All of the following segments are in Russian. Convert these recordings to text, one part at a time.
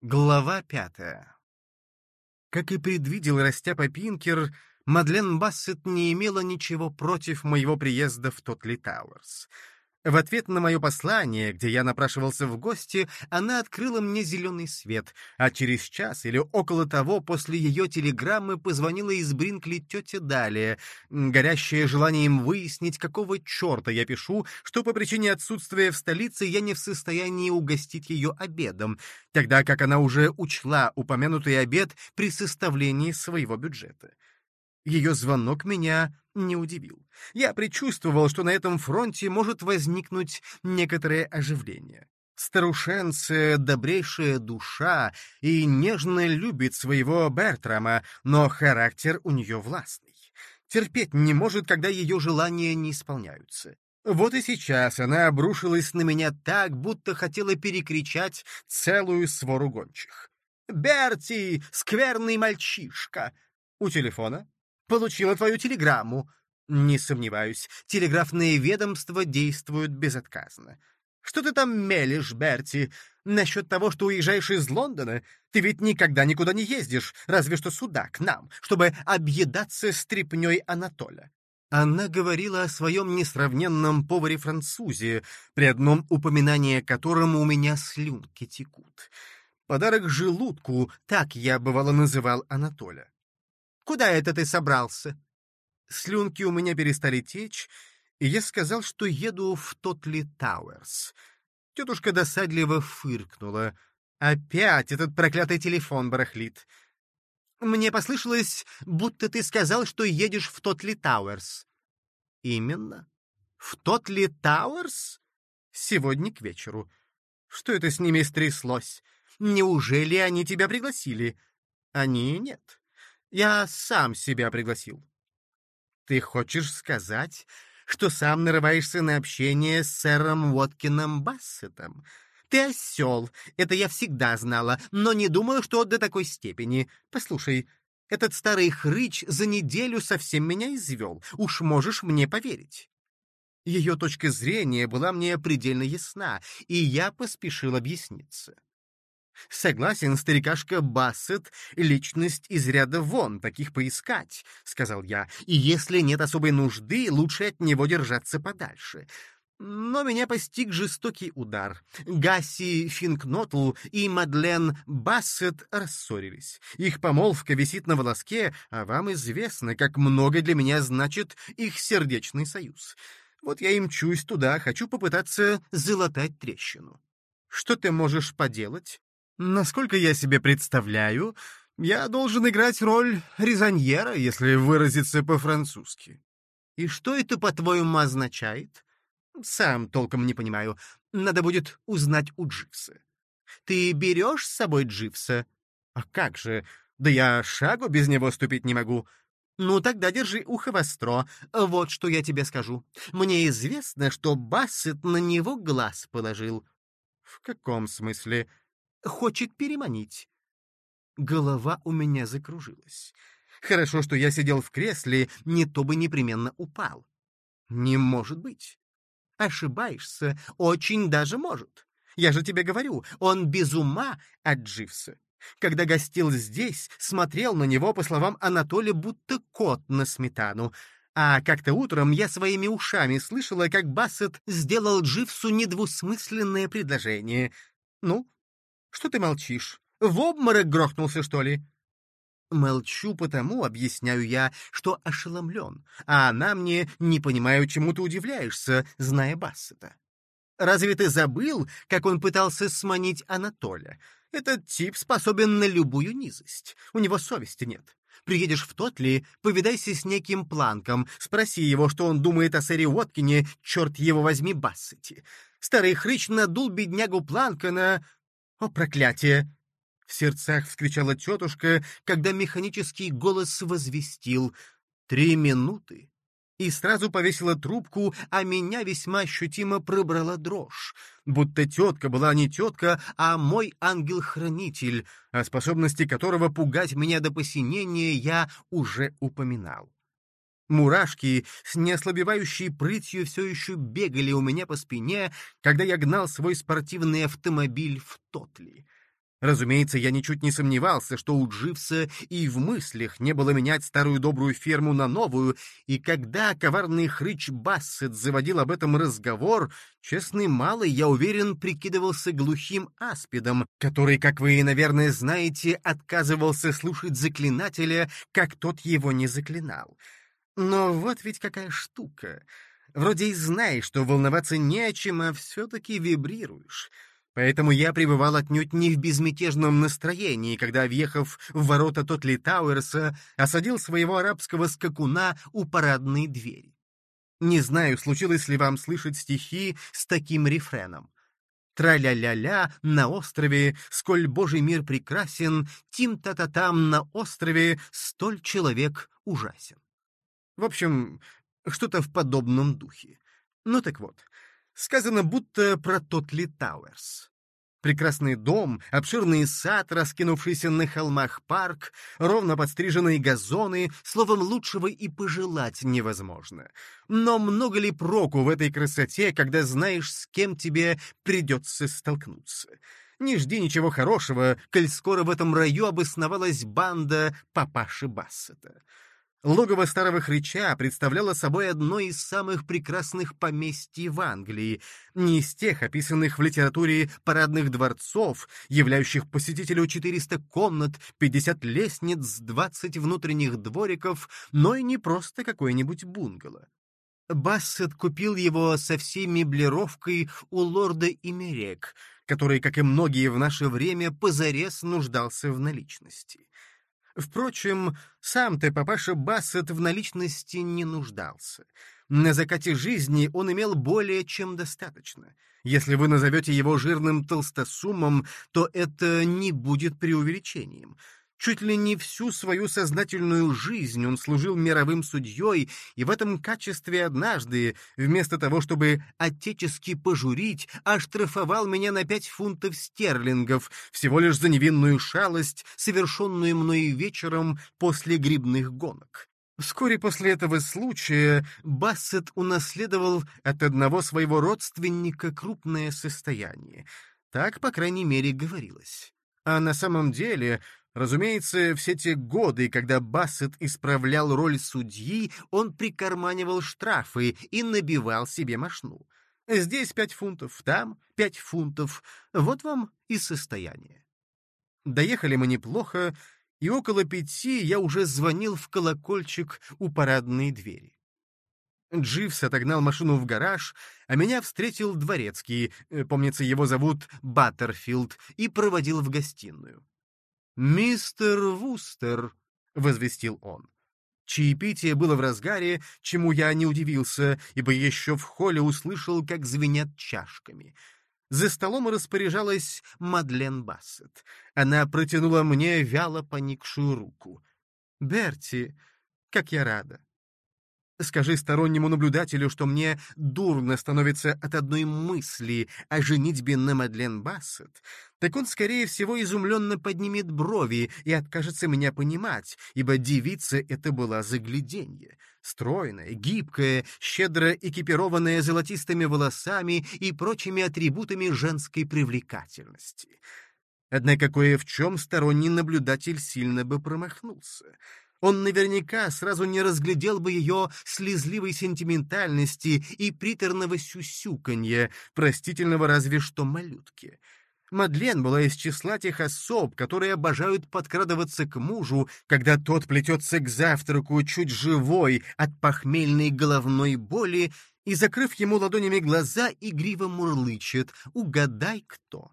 Глава пятая. Как и предвидел Растяпа Пинкер, Мадлен Бассет не имела ничего против моего приезда в Тотли Тауэрс. В ответ на мое послание, где я напрашивался в гости, она открыла мне зеленый свет, а через час или около того после ее телеграммы позвонила из Бринкли тетя Далия, горящая желанием выяснить, какого черта я пишу, что по причине отсутствия в столице я не в состоянии угостить ее обедом, тогда как она уже учла упомянутый обед при составлении своего бюджета. Ее звонок меня не удивил. Я предчувствовал, что на этом фронте может возникнуть некоторое оживление. Старушенция — добрейшая душа и нежно любит своего Бертрама, но характер у нее властный. Терпеть не может, когда ее желания не исполняются. Вот и сейчас она обрушилась на меня так, будто хотела перекричать целую свору гончих. «Берти, скверный мальчишка!» У телефона Получила твою телеграмму. Не сомневаюсь, телеграфные ведомства действуют безотказно. Что ты там мелешь, Берти? Насчет того, что уезжаешь из Лондона? Ты ведь никогда никуда не ездишь, разве что сюда, к нам, чтобы объедаться стряпнёй Анатоля. Она говорила о своем несравненном поваре-французе, при одном упоминании которому у меня слюнки текут. Подарок желудку, так я, бывало, называл Анатоля. Куда это ты собрался?» Слюнки у меня перестали течь, и я сказал, что еду в Тотли Тауэрс. Тетушка досадливо фыркнула. «Опять этот проклятый телефон барахлит. Мне послышалось, будто ты сказал, что едешь в Тотли Тауэрс». «Именно. В Тотли Тауэрс? Сегодня к вечеру. Что это с ними стряслось? Неужели они тебя пригласили?» «Они нет. Я сам себя пригласил. Ты хочешь сказать, что сам нарываешься на общение с сэром Уоткином Бассетом? Ты осел, это я всегда знала, но не думаю, что до такой степени. Послушай, этот старый хрыч за неделю совсем меня извел, уж можешь мне поверить. Ее точка зрения была мне предельно ясна, и я поспешил объясниться. «Согласен, старикашка Бассет — личность из ряда вон, таких поискать», — сказал я, «и если нет особой нужды, лучше от него держаться подальше». Но меня постиг жестокий удар. Гасси Финкнотл и Мадлен Бассет рассорились. Их помолвка висит на волоске, а вам известно, как много для меня значит их сердечный союз. Вот я и мчусь туда, хочу попытаться залатать трещину. Что ты можешь поделать? Насколько я себе представляю, я должен играть роль резоньера, если выразиться по-французски. И что это, по-твоему, означает? Сам толком не понимаю. Надо будет узнать у Дживса. Ты берешь с собой Дживса? А как же? Да я шагу без него ступить не могу. Ну, тогда держи ухо востро. Вот что я тебе скажу. Мне известно, что Бассет на него глаз положил. В каком смысле? Хочет переманить. Голова у меня закружилась. Хорошо, что я сидел в кресле, не то бы непременно упал. Не может быть. Ошибаешься, очень даже может. Я же тебе говорю, он без ума от Дживса. Когда гостил здесь, смотрел на него, по словам Анатолия, будто кот на сметану. А как-то утром я своими ушами слышала, как Бассет сделал Дживсу недвусмысленное предложение. Ну, что ты молчишь? В обморок грохнулся, что ли?» Молчу потому, объясняю я, что ошеломлен, а она мне «не понимаю, чему ты удивляешься, зная Бассета». Разве ты забыл, как он пытался сманить Анатоля? Этот тип способен на любую низость. У него совести нет. Приедешь в Тотли, повидайся с неким Планком, спроси его, что он думает о сэре Уоткине, черт его возьми, Бассете. Старый хрыч надул беднягу Планка на... «О, проклятие!» — в сердцах вскричала тетушка, когда механический голос возвестил «Три минуты!» и сразу повесила трубку, а меня весьма ощутимо пробрала дрожь, будто тетка была не тетка, а мой ангел-хранитель, о способности которого пугать меня до посинения я уже упоминал. Мурашки с неослабевающей прытью все еще бегали у меня по спине, когда я гнал свой спортивный автомобиль в Тотли. Разумеется, я ничуть не сомневался, что у Дживса и в мыслях не было менять старую добрую ферму на новую, и когда коварный хрыч Бассет заводил об этом разговор, честный малый, я уверен, прикидывался глухим аспидом, который, как вы, наверное, знаете, отказывался слушать заклинателя, как тот его не заклинал. Но вот ведь какая штука. Вроде и знаешь, что волноваться не о чем, а все-таки вибрируешь. Поэтому я пребывал отнюдь не в безмятежном настроении, когда, въехав в ворота Тотли Тауэрса, осадил своего арабского скакуна у парадной двери. Не знаю, случилось ли вам слышать стихи с таким рефреном. Тра-ля-ля-ля на острове, сколь божий мир прекрасен, тим-та-та-там на острове, столь человек ужасен. В общем, что-то в подобном духе. Ну так вот, сказано будто про Тотли Тауэрс. Прекрасный дом, обширный сад, раскинувшийся на холмах парк, ровно подстриженные газоны, словом, лучшего и пожелать невозможно. Но много ли проку в этой красоте, когда знаешь, с кем тебе придется столкнуться? Не жди ничего хорошего, коль скоро в этом раю обосновалась банда папаши Бассета. Логово старого хрича представляло собой одно из самых прекрасных поместий в Англии, не из тех, описанных в литературе парадных дворцов, являющих посетителю 400 комнат, 50 лестниц, 20 внутренних двориков, но и не просто какой-нибудь бунгало. Бассет купил его со всей меблировкой у лорда Имерек, который, как и многие в наше время, позарез нуждался в наличности. Впрочем, сам-то папаша Бассет в наличности не нуждался. На закате жизни он имел более чем достаточно. Если вы назовете его жирным толстосумом, то это не будет преувеличением. Чуть ли не всю свою сознательную жизнь он служил мировым судьей, и в этом качестве однажды, вместо того, чтобы отечески пожурить, оштрафовал меня на пять фунтов стерлингов, всего лишь за невинную шалость, совершенную мной вечером после грибных гонок. Вскоре после этого случая Бассет унаследовал от одного своего родственника крупное состояние. Так, по крайней мере, говорилось. А на самом деле Разумеется, все те годы, когда Бассет исправлял роль судьи, он прикарманивал штрафы и набивал себе мошну. Здесь пять фунтов, там пять фунтов. Вот вам и состояние. Доехали мы неплохо, и около пяти я уже звонил в колокольчик у парадной двери. Дживс отогнал машину в гараж, а меня встретил дворецкий, э, помнится, его зовут Баттерфилд, и проводил в гостиную. «Мистер Вустер», — возвестил он. Чаепитие было в разгаре, чему я не удивился, ибо еще в холле услышал, как звенят чашками. За столом распоряжалась Мадлен Бассет. Она протянула мне вяло поникшую руку. «Берти, как я рада! Скажи стороннему наблюдателю, что мне дурно становится от одной мысли о женитьбе на Мадлен Бассет, так он, скорее всего, изумленно поднимет брови и откажется меня понимать, ибо девица это была загляденье. Стройная, гибкая, щедро экипированная золотистыми волосами и прочими атрибутами женской привлекательности. Однако кое в чем сторонний наблюдатель сильно бы промахнулся — он наверняка сразу не разглядел бы ее слезливой сентиментальности и приторного сюсюканья, простительного разве что малютки. Мадлен была из числа тех особ, которые обожают подкрадываться к мужу, когда тот плетется к завтраку чуть живой от похмельной головной боли и, закрыв ему ладонями глаза, игриво мурлычет «Угадай, кто».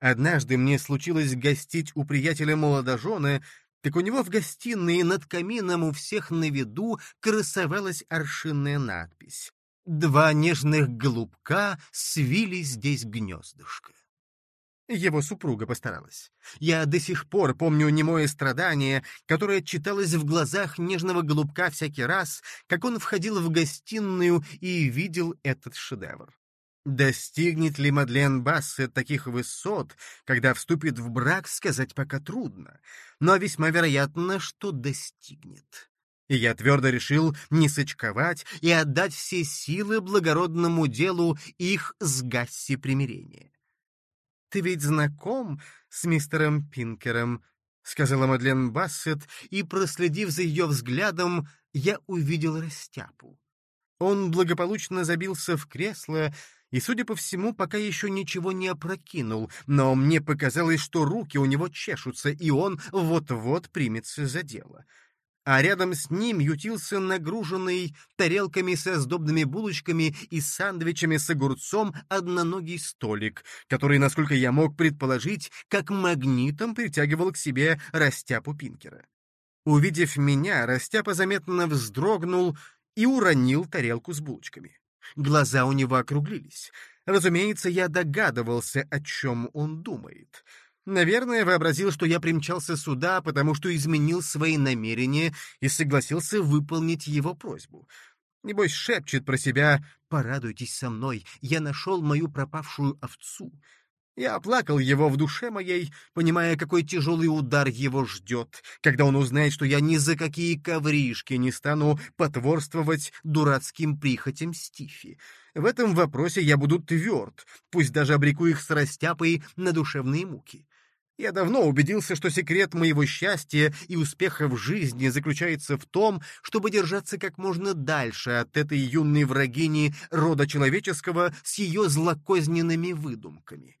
Однажды мне случилось гостить у приятеля молодожены, так у него в гостиной над камином у всех на виду красовалась аршинная надпись. «Два нежных голубка свили здесь гнездышко». Его супруга постаралась. Я до сих пор помню немое страдание, которое читалось в глазах нежного голубка всякий раз, как он входил в гостиную и видел этот шедевр. Достигнет ли Мадлен Бассет таких высот, когда вступит в брак, сказать пока трудно, но весьма вероятно, что достигнет. И я твердо решил не сочковать и отдать все силы благородному делу их с Гасси примирения. ты ведь знаком с мистером Пинкером?» — сказала Мадлен Бассет, и, проследив за ее взглядом, я увидел растяпу. Он благополучно забился в кресло и, судя по всему, пока еще ничего не опрокинул, но мне показалось, что руки у него чешутся, и он вот-вот примется за дело а рядом с ним ютился нагруженный тарелками со сдобными булочками и сандвичами с огурцом одноногий столик, который, насколько я мог предположить, как магнитом притягивал к себе Растяпу Пинкера. Увидев меня, Растяпа заметно вздрогнул и уронил тарелку с булочками. Глаза у него округлились. Разумеется, я догадывался, о чем он думает — Наверное, вообразил, что я примчался сюда, потому что изменил свои намерения и согласился выполнить его просьбу. Небось, шепчет про себя «Порадуйтесь со мной, я нашел мою пропавшую овцу». Я оплакал его в душе моей, понимая, какой тяжелый удар его ждет, когда он узнает, что я ни за какие ковришки не стану потворствовать дурацким прихотям Стифи. В этом вопросе я буду тверд, пусть даже обреку их с растяпой на душевные муки. Я давно убедился, что секрет моего счастья и успеха в жизни заключается в том, чтобы держаться как можно дальше от этой юной врагини рода человеческого с ее злокозненными выдумками.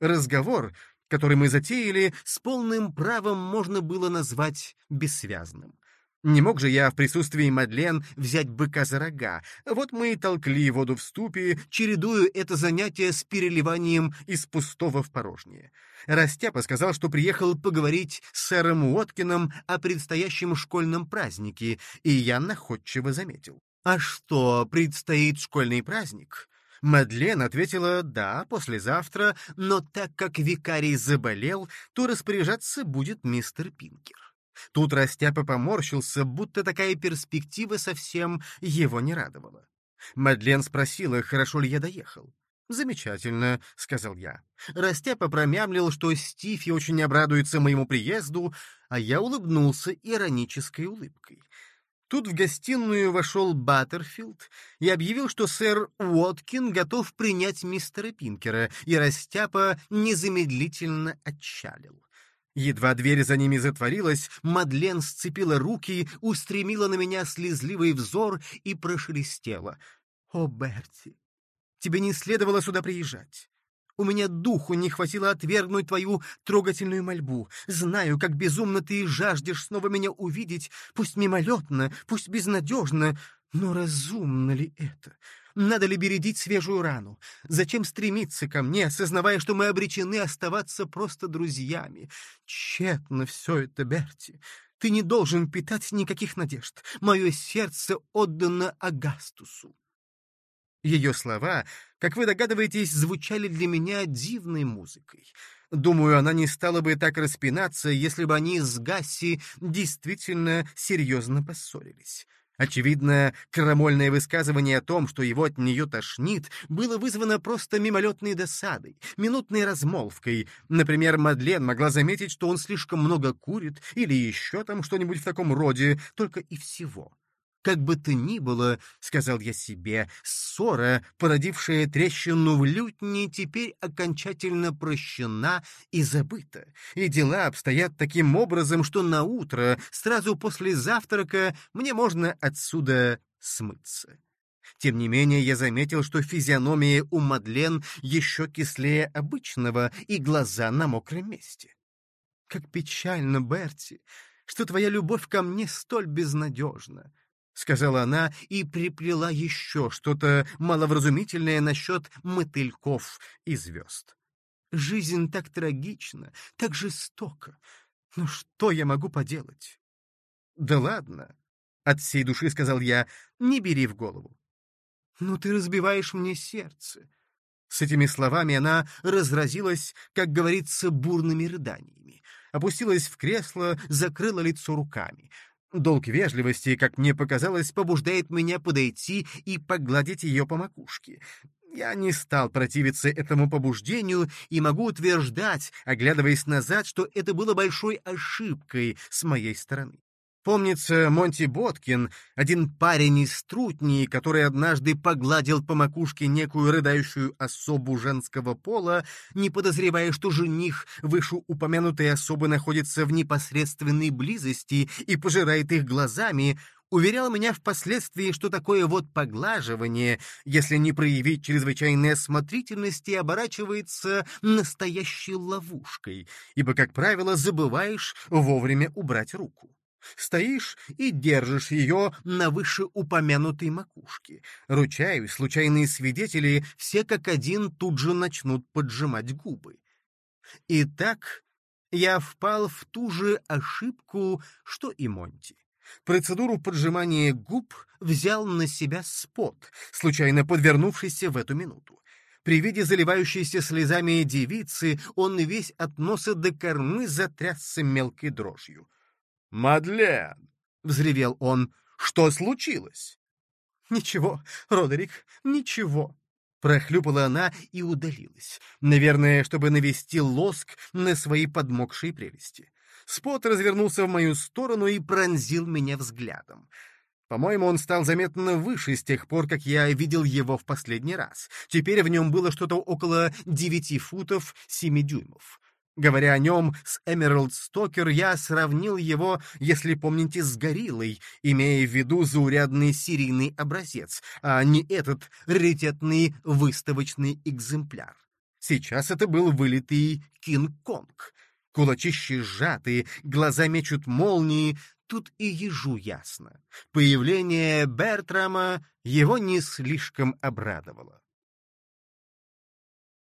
Разговор, который мы затеяли, с полным правом можно было назвать бессвязным. Не мог же я в присутствии Мадлен взять быка за рога. Вот мы и толкли воду в ступе, чередуя это занятие с переливанием из пустого в порожнее. Растяпа сказал, что приехал поговорить с сэром Уоткином о предстоящем школьном празднике, и я находчиво заметил. «А что, предстоит школьный праздник?» Мадлен ответила «да, послезавтра, но так как викарий заболел, то распоряжаться будет мистер Пинкер». Тут Растяпа поморщился, будто такая перспектива совсем его не радовала. Мадлен спросила, хорошо ли я доехал. «Замечательно», — сказал я. Растяпа промямлил, что Стифи очень обрадуется моему приезду, а я улыбнулся иронической улыбкой. Тут в гостиную вошел Баттерфилд и объявил, что сэр Уоткин готов принять мистера Пинкера, и Растяпа незамедлительно отчалил. Едва дверь за ними затворилась, Мадлен сцепила руки, устремила на меня слезливый взор и прошелестела. «О, Берти, тебе не следовало сюда приезжать. У меня духу не хватило отвергнуть твою трогательную мольбу. Знаю, как безумно ты жаждешь снова меня увидеть, пусть мимолетно, пусть безнадежно, но разумно ли это? Надо ли бередить свежую рану? Зачем стремиться ко мне, осознавая, что мы обречены оставаться просто друзьями? Тщетно все это, Берти. Ты не должен питать никаких надежд. Мое сердце отдано Агастусу. Ее слова, как вы догадываетесь, звучали для меня дивной музыкой. Думаю, она не стала бы так распинаться, если бы они с Гасси действительно серьезно поссорились. Очевидно, крамольное высказывание о том, что его от нее тошнит, было вызвано просто мимолетной досадой, минутной размолвкой. Например, Мадлен могла заметить, что он слишком много курит или еще там что-нибудь в таком роде, только и всего. Как бы то ни было, — сказал я себе, — ссора, породившая трещину в лютне, теперь окончательно прощена и забыта, и дела обстоят таким образом, что на утро, сразу после завтрака, мне можно отсюда смыться. Тем не менее, я заметил, что физиономия у Мадлен еще кислее обычного, и глаза на мокром месте. Как печально, Берти, что твоя любовь ко мне столь безнадежна. — сказала она и приплела еще что-то маловразумительное насчет мотыльков и звезд. «Жизнь так трагична, так жестока. Но что я могу поделать?» «Да ладно», — от всей души сказал я, — «не бери в голову». «Ну ты разбиваешь мне сердце». С этими словами она разразилась, как говорится, бурными рыданиями опустилась в кресло, закрыла лицо руками. Долг вежливости, как мне показалось, побуждает меня подойти и погладить ее по макушке. Я не стал противиться этому побуждению и могу утверждать, оглядываясь назад, что это было большой ошибкой с моей стороны. Помнится, Монти Боткин, один парень из Трутни, который однажды погладил по макушке некую рыдающую особу женского пола, не подозревая, что жених вышеупомянутой особы находится в непосредственной близости и пожирает их глазами, уверял меня впоследствии, что такое вот поглаживание, если не проявить чрезвычайной осмотрительности, оборачивается настоящей ловушкой, ибо, как правило, забываешь вовремя убрать руку. Стоишь и держишь ее на вышеупомянутой макушке. Ручаюсь, случайные свидетели все как один тут же начнут поджимать губы. Итак, я впал в ту же ошибку, что и Монти. Процедуру поджимания губ взял на себя спот, случайно подвернувшийся в эту минуту. При виде заливающейся слезами девицы он весь от носа до кормы затрясся мелкой дрожью. «Мадлен!» — взревел он. «Что случилось?» «Ничего, Родерик, ничего!» Прохлюпала она и удалилась, наверное, чтобы навести лоск на свои подмокшие прелести. Спот развернулся в мою сторону и пронзил меня взглядом. По-моему, он стал заметно выше с тех пор, как я видел его в последний раз. Теперь в нем было что-то около девяти футов семи дюймов. Говоря о нем с Эмералд Стокер, я сравнил его, если помните, с гориллой, имея в виду заурядный серийный образец, а не этот раритетный выставочный экземпляр. Сейчас это был вылитый Кинг-Конг. Кулачищи сжатые, глаза мечут молнии, тут и ежу ясно. Появление Бертрама его не слишком обрадовало.